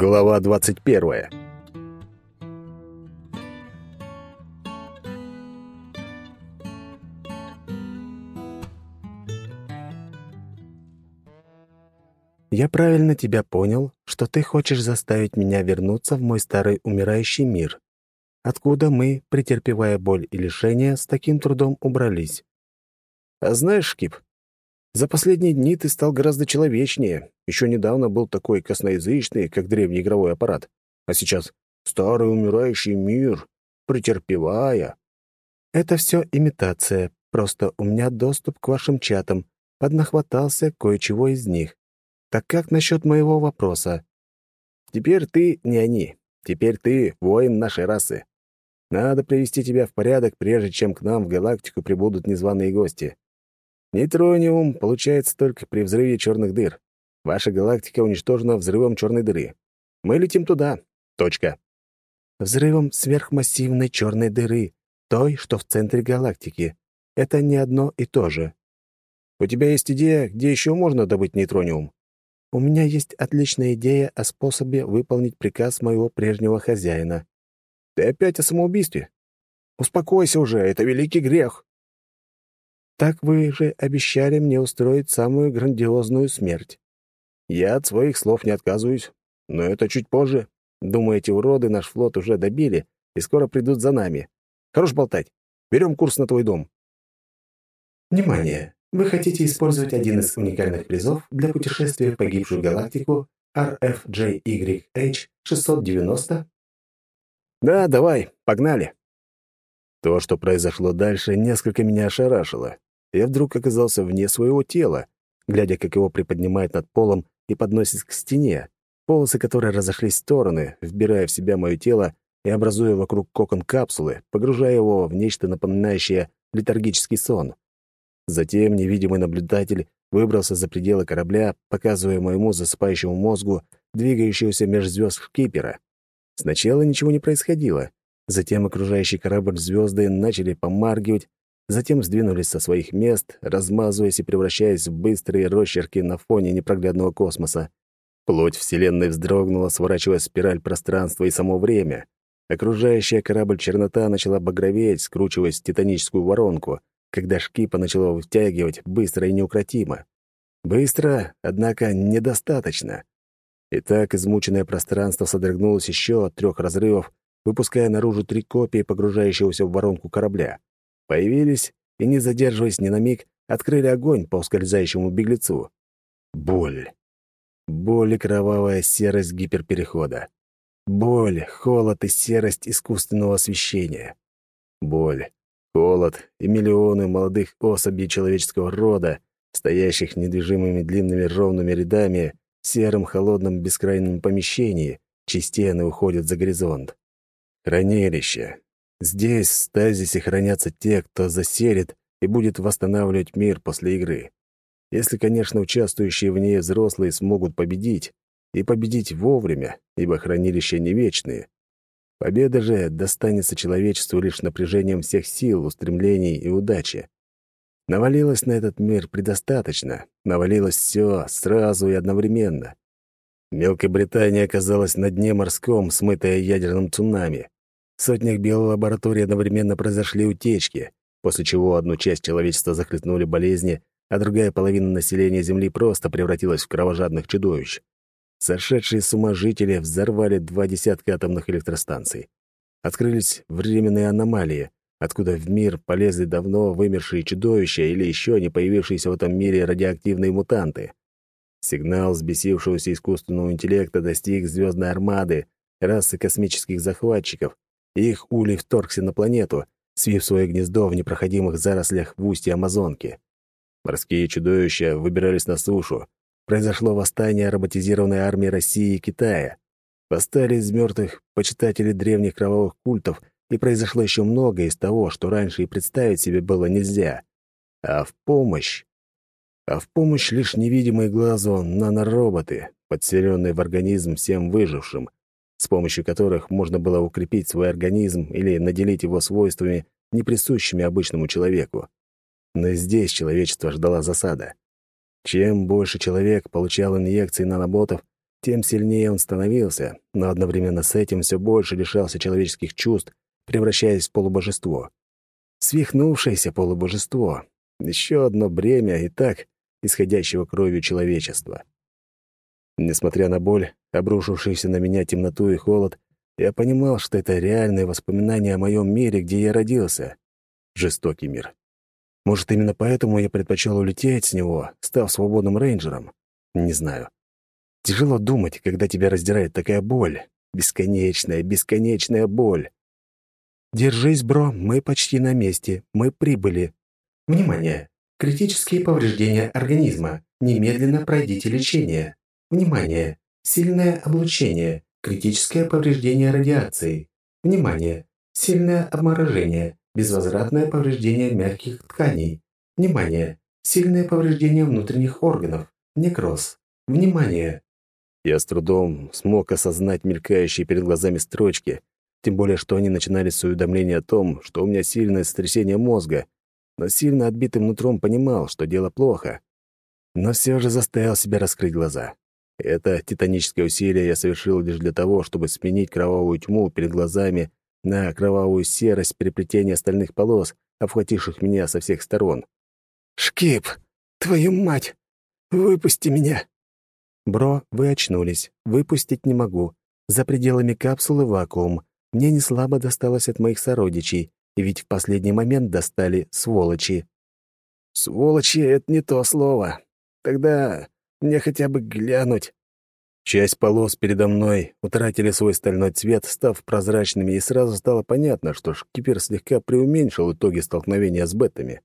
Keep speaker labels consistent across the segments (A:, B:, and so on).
A: Глава 21.
B: Я правильно тебя понял, что ты хочешь заставить меня вернуться в мой старый умирающий мир, откуда мы, претерпевая боль и лишения, с таким трудом убрались.
A: А знаешь, Шкип, за последние дни ты стал гораздо человечнее. Еще недавно был такой косноязычный, как древний игровой аппарат. А сейчас старый умирающий мир, претерпевая.
B: Это все имитация, просто у меня доступ к вашим чатам, поднахватался кое-чего из них. Так как насчет моего вопроса?
A: Теперь ты не они. Теперь ты воин нашей расы. Надо привести тебя в порядок, прежде чем к нам в галактику прибудут незваные гости. Нейтрониум получается только при взрыве черных дыр. Ваша галактика уничтожена взрывом черной дыры. Мы летим туда. Точка.
B: Взрывом сверхмассивной черной дыры, той, что в центре галактики. Это не одно и то же.
A: У тебя есть идея, где еще можно добыть нейтрониум?
B: У меня есть отличная идея о способе выполнить приказ моего прежнего хозяина.
A: Ты опять о самоубийстве? Успокойся уже, это великий грех.
B: Так вы же обещали мне устроить самую грандиозную смерть.
A: Я от своих слов не отказываюсь, но это чуть позже. Думаю, эти уроды наш флот уже добили и скоро придут за нами. Хорош болтать. Берем курс на твой дом.
C: Внимание! Вы хотите использовать один из уникальных призов для путешествия в погибшую галактику RFJYH-690?
A: Да, давай, погнали. То, что произошло дальше, несколько меня ошарашило я вдруг оказался вне своего тела, глядя, как его приподнимает над полом и подносит к стене, полосы которой разошлись в стороны, вбирая в себя мое тело и образуя вокруг кокон капсулы, погружая его в нечто напоминающее летаргический сон. Затем невидимый наблюдатель выбрался за пределы корабля, показывая моему засыпающему мозгу двигающегося межзвезд Кипера. Сначала ничего не происходило. Затем окружающий корабль звезды начали помаргивать, затем сдвинулись со своих мест, размазываясь и превращаясь в быстрые росчерки на фоне непроглядного космоса. Плоть Вселенной вздрогнула, сворачивая спираль пространства и само время. Окружающая корабль чернота начала багроветь, скручиваясь в титаническую воронку, когда шкипа начала втягивать быстро и неукротимо. Быстро, однако, недостаточно. И так измученное пространство содрогнулось еще от трех разрывов, выпуская наружу три копии погружающегося в воронку корабля. Появились и, не задерживаясь ни на миг, открыли огонь по ускользающему беглецу. Боль. Боль и кровавая серость гиперперехода. Боль, холод и серость искусственного освещения. Боль, холод и миллионы молодых особей человеческого рода, стоящих недвижимыми длинными ровными рядами в сером холодном бескрайнем помещении, чьи стены уходят за горизонт. Хранилище, Здесь, в стазисе, хранятся те, кто заселит и будет восстанавливать мир после игры. Если, конечно, участвующие в ней взрослые смогут победить, и победить вовремя, ибо хранилища не вечные. Победа же достанется человечеству лишь напряжением всех сил, устремлений и удачи. Навалилось на этот мир предостаточно, навалилось все сразу и одновременно. Мелкая Британия оказалась на дне морском, смытая ядерным цунами. В сотнях биолабораторий одновременно произошли утечки, после чего одну часть человечества захлестнули болезни, а другая половина населения Земли просто превратилась в кровожадных чудовищ. Сошедшие с ума жители взорвали два десятка атомных электростанций. Открылись временные аномалии, откуда в мир полезли давно вымершие чудовища или еще не появившиеся в этом мире радиоактивные мутанты. Сигнал взбесившегося искусственного интеллекта достиг звездной армады, расы космических захватчиков, их улей вторгся на планету, свив свое гнездо в непроходимых зарослях в устье Амазонки. Морские чудовища выбирались на сушу. Произошло восстание роботизированной армии России и Китая. Восстали из мертвых почитатели древних кровавых культов, и произошло еще многое из того, что раньше и представить себе было нельзя. А в помощь... А в помощь лишь невидимые глазу нанороботы, подселенные в организм всем выжившим, с помощью которых можно было укрепить свой организм или наделить его свойствами, не присущими обычному человеку. Но здесь человечество ждала засада. Чем больше человек получал инъекций наноботов, тем сильнее он становился, но одновременно с этим все больше лишался человеческих чувств, превращаясь в полубожество. Свихнувшееся полубожество. Еще одно бремя и так исходящего кровью человечества. Несмотря на боль, обрушившуюся на меня темноту и холод, я понимал, что это реальные воспоминания о моем мире, где я родился. Жестокий мир. Может, именно поэтому я предпочел улететь с него, став свободным рейнджером? Не знаю. Тяжело думать, когда тебя раздирает такая боль. Бесконечная, бесконечная боль. «Держись, бро, мы почти на месте. Мы прибыли».
C: «Внимание! Критические повреждения организма. Немедленно пройдите лечение. Внимание! Сильное облучение. Критическое повреждение радиации. Внимание! Сильное обморожение. Безвозвратное повреждение мягких тканей. Внимание! Сильное повреждение внутренних органов. Некроз. Внимание!
A: Я с трудом смог осознать мелькающие перед глазами строчки, тем более что они начинались с уведомления о том, что у меня сильное сотрясение мозга, но сильно отбитым нутром понимал, что дело плохо. Но все же заставил себя раскрыть глаза. Это титаническое усилие я совершил лишь для того, чтобы сменить кровавую тьму перед глазами на кровавую серость переплетения остальных полос, обхвативших меня со всех сторон.
B: «Шкип, твою мать! Выпусти меня!» «Бро, вы очнулись. Выпустить не могу. За пределами капсулы вакуум. Мне не слабо досталось от моих сородичей, и ведь в последний момент достали сволочи».
A: «Сволочи — это не то слово. Тогда мне хотя бы глянуть». Часть полос передо мной утратили свой стальной цвет, став прозрачными, и сразу стало понятно, что шкипер слегка преуменьшил итоги столкновения с бетами.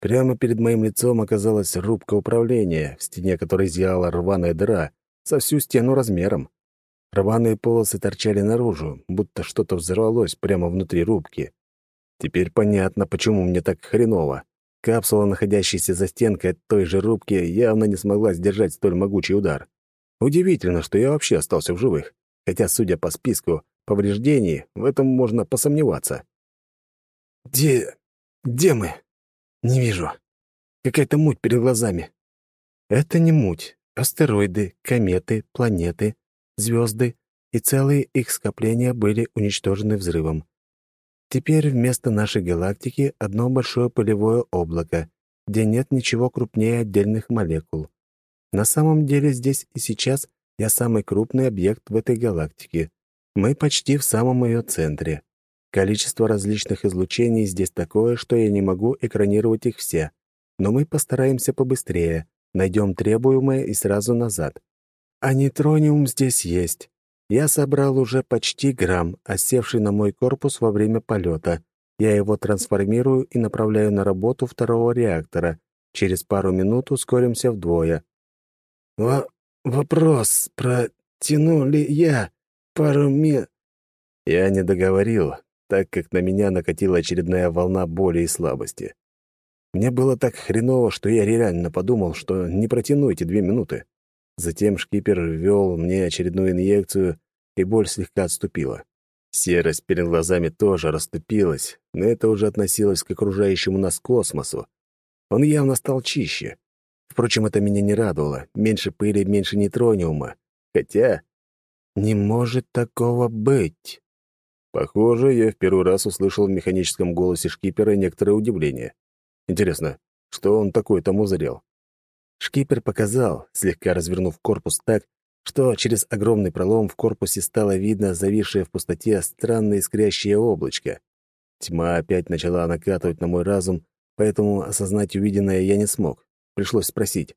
A: Прямо перед моим лицом оказалась рубка управления, в стене которой зияла рваная дыра, со всю стену размером. Рваные полосы торчали наружу, будто что-то взорвалось прямо внутри рубки. Теперь понятно, почему мне так хреново. Капсула, находящаяся за стенкой той же рубки, явно не смогла сдержать столь могучий удар. Удивительно, что я вообще остался в живых, хотя, судя по списку повреждений, в этом можно посомневаться.
B: «Где... где мы?» «Не вижу. Какая-то муть перед глазами». «Это не муть. Астероиды, кометы, планеты, звезды и целые их скопления были уничтожены взрывом. Теперь вместо нашей галактики одно большое пылевое облако, где нет ничего крупнее отдельных молекул. На самом деле здесь и сейчас я самый крупный объект в этой галактике. Мы почти в самом ее центре. Количество различных излучений здесь такое, что я не могу экранировать их все. Но мы постараемся побыстрее, найдем требуемое и сразу назад. А нейтрониум здесь есть. Я собрал уже почти грамм, осевший на мой корпус во время полета. Я его трансформирую и направляю на работу второго реактора. Через пару минут ускоримся вдвое.
A: Во «Вопрос, протяну ли я пару ми...» Я не договорил, так как на меня накатила очередная волна боли и слабости. Мне было так хреново, что я реально подумал, что не протяну эти две минуты. Затем шкипер ввел мне очередную инъекцию, и боль слегка отступила. Серость перед глазами тоже расступилась, но это уже относилось к окружающему нас космосу. Он явно стал чище. Впрочем, это меня не радовало. Меньше пыли, меньше нейтрониума. Хотя... Не может такого быть. Похоже, я в первый раз услышал в механическом голосе шкипера некоторое удивление. Интересно, что он такой там узрел? Шкипер показал, слегка развернув корпус так, что через огромный пролом в корпусе стало видно зависшее в пустоте странное искрящее облачко. Тьма опять начала накатывать на мой разум, поэтому осознать увиденное я не смог. Пришлось спросить.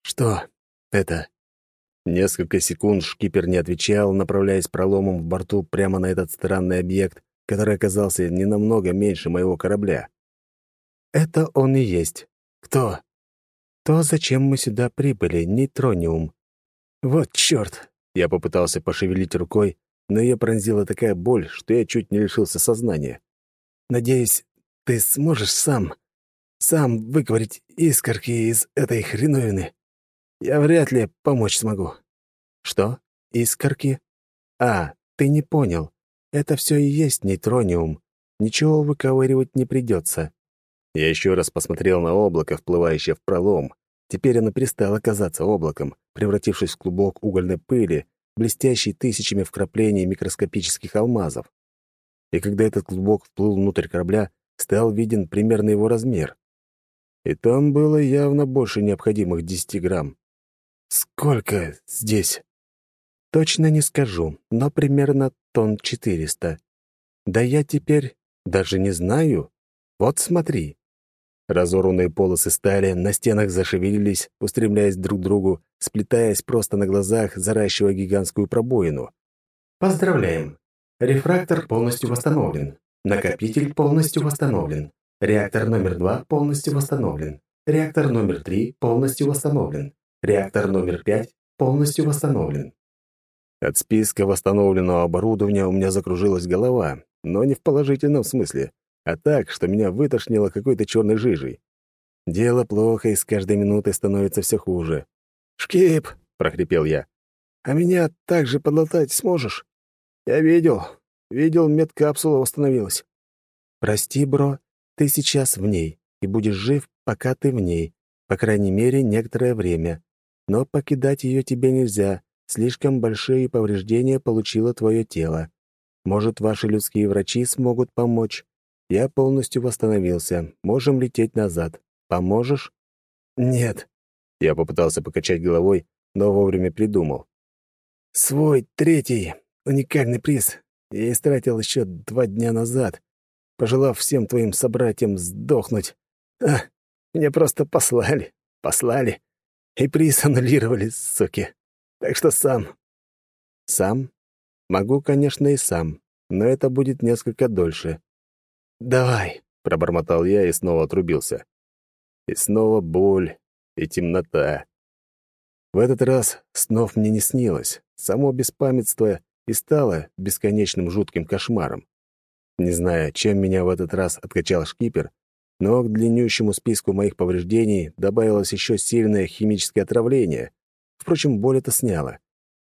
A: «Что это?» Несколько секунд шкипер не отвечал, направляясь проломом в борту прямо на этот странный объект, который оказался не намного меньше моего корабля.
B: «Это он и есть. Кто?» «То, зачем мы сюда прибыли, нейтрониум».
A: «Вот чёрт!» Я попытался пошевелить рукой, но её пронзила такая боль, что я чуть не лишился сознания. «Надеюсь, ты сможешь сам, сам выковырить искорки из этой хреновины?» Я вряд ли помочь смогу.
B: Что? Искорки? А, ты не понял. Это все и есть нейтрониум. Ничего выковыривать не придется.
A: Я еще раз посмотрел на облако, вплывающее в пролом, Теперь оно перестало казаться облаком, превратившись в клубок угольной пыли, блестящий тысячами вкраплений микроскопических алмазов. И когда этот клубок вплыл внутрь корабля, стал виден примерно его размер. И там было явно больше необходимых 10 грамм. Сколько здесь? Точно не скажу, но примерно тонн 400. Да я теперь даже не знаю. Вот смотри. Разорванные полосы стали на стенах зашевелились, устремляясь друг к другу, сплетаясь просто на глазах, заращивая гигантскую пробоину.
C: Поздравляем! Рефрактор полностью восстановлен. Накопитель полностью восстановлен. Реактор номер два полностью восстановлен. Реактор номер три полностью восстановлен. Реактор номер пять полностью восстановлен.
A: От списка восстановленного оборудования у меня закружилась голова, но не в положительном смысле, а так, что меня вытошнило какой-то черной жижей. Дело плохо, и с каждой минутой становится все хуже. «Шкип!» — прохрипел я. «А меня так же подлатать сможешь? Я видел. Видел, медкапсула восстановилась». «Прости, бро, ты сейчас в ней, и будешь жив, пока ты в ней, по крайней мере, некоторое время. Но покидать ее тебе нельзя, слишком большие повреждения получило твое тело. Может, ваши людские врачи смогут помочь? Я полностью восстановился. Можем лететь назад. Поможешь? Нет. Я попытался покачать головой, но вовремя придумал. Свой третий уникальный приз я истратил еще два дня назад, пожелав всем твоим собратьям сдохнуть. А, меня просто послали, послали. И приз аннулировали, суки. Так что сам. Сам? Могу, конечно, и сам, но это будет несколько дольше. «Давай», — пробормотал я и снова отрубился. И снова боль и темнота. В этот раз снов мне не снилось. Само беспамятство и стало бесконечным жутким кошмаром. Не знаю, чем меня в этот раз откачал шкипер, но к длиннющему списку моих повреждений добавилось еще сильное химическое отравление. Впрочем, боль это сняло.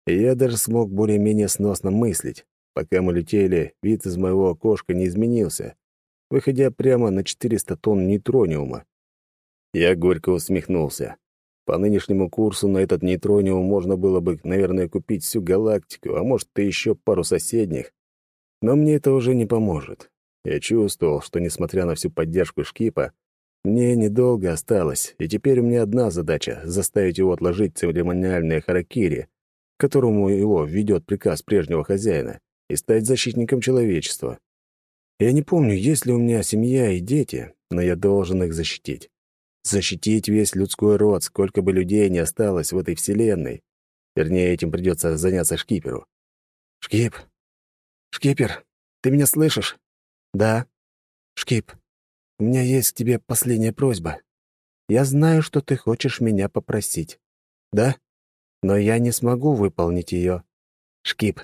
A: И я даже смог более-менее сносно мыслить. Пока мы летели, вид из моего окошка не изменился, выходя прямо на 400 тонн нейтрониума. Я горько усмехнулся. По нынешнему курсу на этот нейтрониум можно было бы, наверное, купить всю галактику, а может, и еще пару соседних. Но мне это уже не поможет. Я чувствовал, что, несмотря на всю поддержку Шкипа, мне недолго осталось, и теперь у меня одна задача — заставить его отложить церемониальное харакири, которому его ведет приказ прежнего хозяина, и стать защитником человечества. Я не помню, есть ли у меня семья и дети, но я должен их защитить. Защитить весь людской род, сколько бы людей не осталось в этой вселенной. Вернее, этим придется заняться шкиперу. «Шкип! Шкипер, ты меня слышишь?» «Да. Шкип, у меня есть к тебе последняя просьба. Я знаю, что ты хочешь меня попросить. Да? Но я не смогу выполнить ее. Шкип,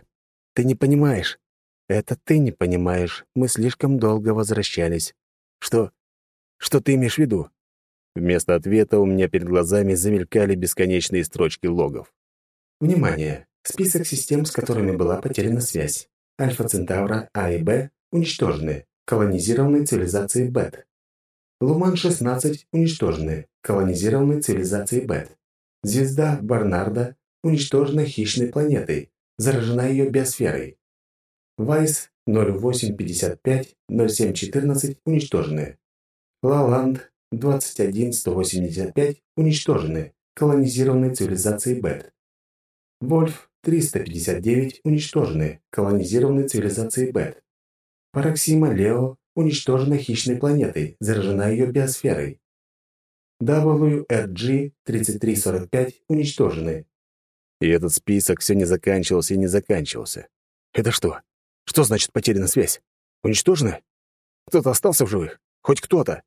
A: ты не понимаешь. Это ты не понимаешь. Мы слишком долго возвращались. Что? Что ты имеешь в виду? Вместо ответа у меня перед глазами замелькали бесконечные строчки логов.
C: Внимание! Список систем, с которыми была потеряна связь. Альфа Центавра А и Б уничтожены. Колонизированные цивилизации Бет. Луман-16 уничтожены. Колонизированные цивилизации Бет. Звезда Барнарда уничтожена хищной планетой. Заражена ее биосферой. Вайс 0855-0714 уничтожены. Лаланд 21185 уничтожены. Колонизированные цивилизации Бет. Вольф 359 уничтожены. Колонизированные цивилизации Бет. Параксима Лео уничтожена хищной планетой, заражена ее биосферой. WRG-3345 уничтожены.
A: И этот список все не заканчивался и не заканчивался. Это что? Что значит потеряна связь? Уничтожена? Кто-то остался в живых? Хоть кто-то?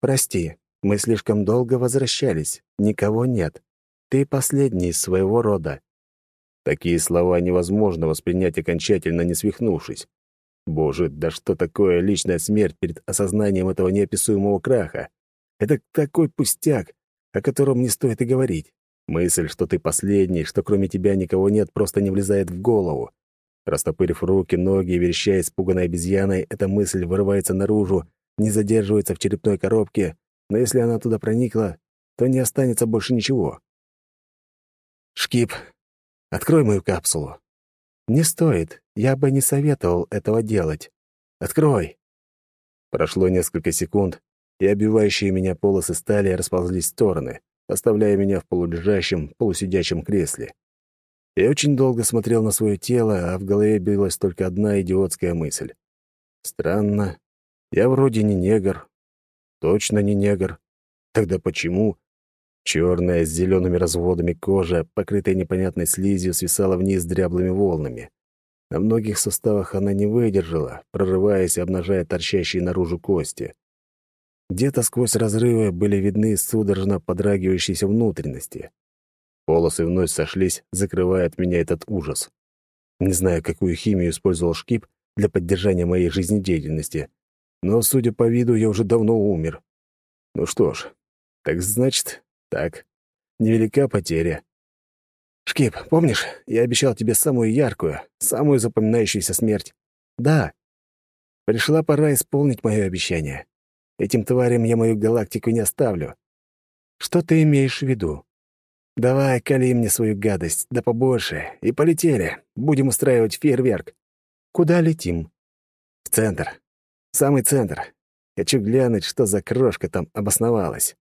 A: Прости, мы слишком долго возвращались. Никого нет. Ты последний из своего рода. Такие слова невозможно воспринять окончательно, не свихнувшись. Боже, да что такое личная смерть перед осознанием этого неописуемого краха? Это такой пустяк, о котором не стоит и говорить. Мысль, что ты последний, что кроме тебя никого нет, просто не влезает в голову. Растопырив руки, ноги и верещая испуганной обезьяной, эта мысль вырывается наружу, не задерживается в черепной коробке, но если она туда проникла, то не останется больше ничего. «Шкип, открой мою капсулу».
B: «Не стоит. Я бы не советовал этого делать. Открой».
A: Прошло несколько секунд, и обивающие меня полосы стали расползлись в стороны, оставляя меня в полулежащем, полусидячем кресле. Я очень долго смотрел на свое тело, а в голове билась только одна идиотская мысль. Странно. Я вроде не негр. Точно не негр. Тогда почему? Черная с зелеными разводами кожа, покрытая непонятной слизью, свисала вниз дряблыми волнами. На многих суставах она не выдержала, прорываясь и обнажая торчащие наружу кости. Где-то сквозь разрывы были видны судорожно подрагивающиеся внутренности. Полосы вновь сошлись, закрывая от меня этот ужас. Не знаю, какую химию использовал Шкип для поддержания моей жизнедеятельности, но, судя по виду, я уже давно умер. Ну что ж, так значит, так. Невелика потеря. «Шкип, помнишь, я обещал тебе самую яркую, самую запоминающуюся смерть?» «Да. Пришла пора исполнить мое обещание. Этим тварям я мою галактику не оставлю». «Что ты имеешь в виду?» «Давай, кали мне свою гадость, да побольше, и полетели. Будем устраивать фейерверк». «Куда летим?» «В центр. Самый центр. Хочу глянуть, что за крошка там обосновалась».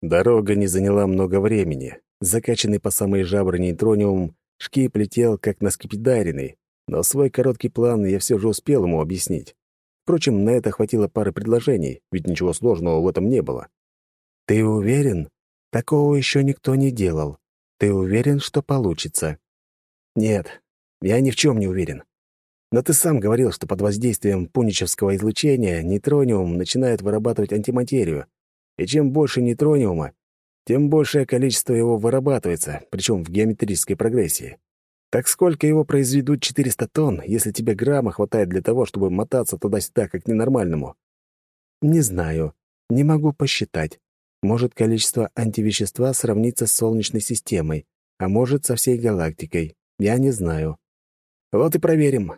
A: Дорога не заняла много времени. Закачанный по самые жабры нейтрониум, шкип летел как на скипидаренный, но свой короткий план я все же успел ему объяснить. Впрочем, на это хватило пары предложений, ведь ничего сложного в этом не было. «Ты уверен?» Такого еще никто не делал. Ты уверен, что получится? Нет, я ни в чем не уверен. Но ты сам говорил, что под воздействием пуничевского излучения нейтрониум начинает вырабатывать антиматерию. И чем больше нейтрониума, тем большее количество его вырабатывается, причем в геометрической прогрессии. Так сколько его произведут 400 тонн, если тебе грамма хватает для того, чтобы мотаться туда-сюда, как ненормальному? Не знаю. Не могу посчитать. Может, количество антивещества сравнится с Солнечной системой, а может, со всей галактикой. Я не знаю. Вот и проверим.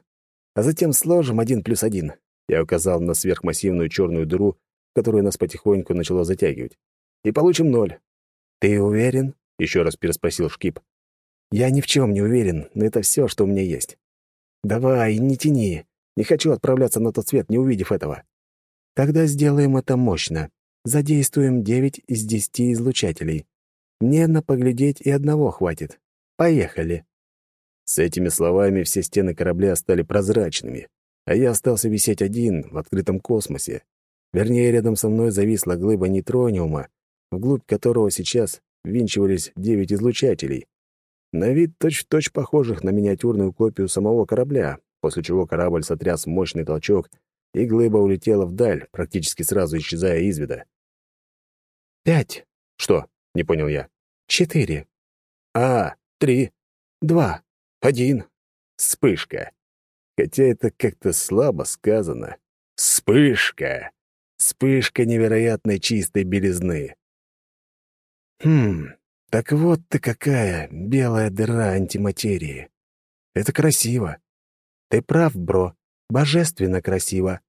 A: А затем сложим один плюс один. Я указал на сверхмассивную черную дыру, которую нас потихоньку начало затягивать. И получим ноль. «Ты уверен?» — еще раз переспросил Шкип. «Я ни в чем не уверен, но это все, что у меня есть. Давай, не тяни. Не хочу отправляться на тот свет, не увидев этого. Тогда сделаем это мощно. Задействуем 9 из 10 излучателей. Мне на поглядеть и одного хватит. Поехали. С этими словами все стены корабля стали прозрачными, а я остался висеть один в открытом космосе. Вернее, рядом со мной зависла глыба нейтрониума, вглубь которого сейчас винчивались девять излучателей. На вид точь-в-точь -точь похожих на миниатюрную копию самого корабля, после чего корабль сотряс мощный толчок, и глыба улетела вдаль, практически сразу исчезая из вида. «Пять». «Что?» — не понял я. «Четыре». «А, три». «Два». «Один». «Вспышка». Хотя это как-то слабо сказано. «Вспышка». Вспышка невероятной чистой белизны. Хм, так вот ты какая, белая дыра антиматерии. Это красиво. Ты прав, бро, божественно красиво.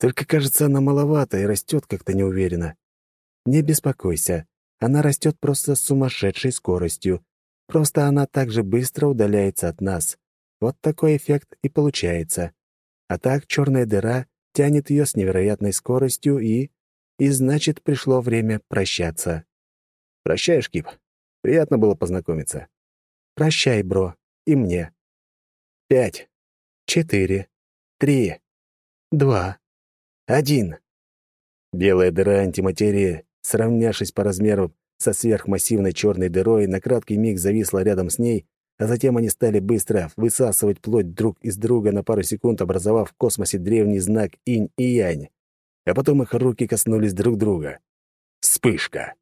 A: Только, кажется, она маловато и растет как-то неуверенно. Не беспокойся, она растет просто с сумасшедшей скоростью. Просто она так же быстро удаляется от нас. Вот такой эффект и получается. А так черная дыра тянет ее с невероятной скоростью и... И значит, пришло время прощаться. Прощаешь, Кип? Приятно было познакомиться. Прощай, бро. И мне. Пять. Четыре. Три. Два. Один. Белая дыра антиматерии сравнявшись по размеру со сверхмассивной черной дырой, на краткий миг зависла рядом с ней, а затем они стали быстро высасывать плоть друг из друга на пару секунд, образовав в космосе древний знак инь и янь. А потом их руки коснулись друг друга. Вспышка.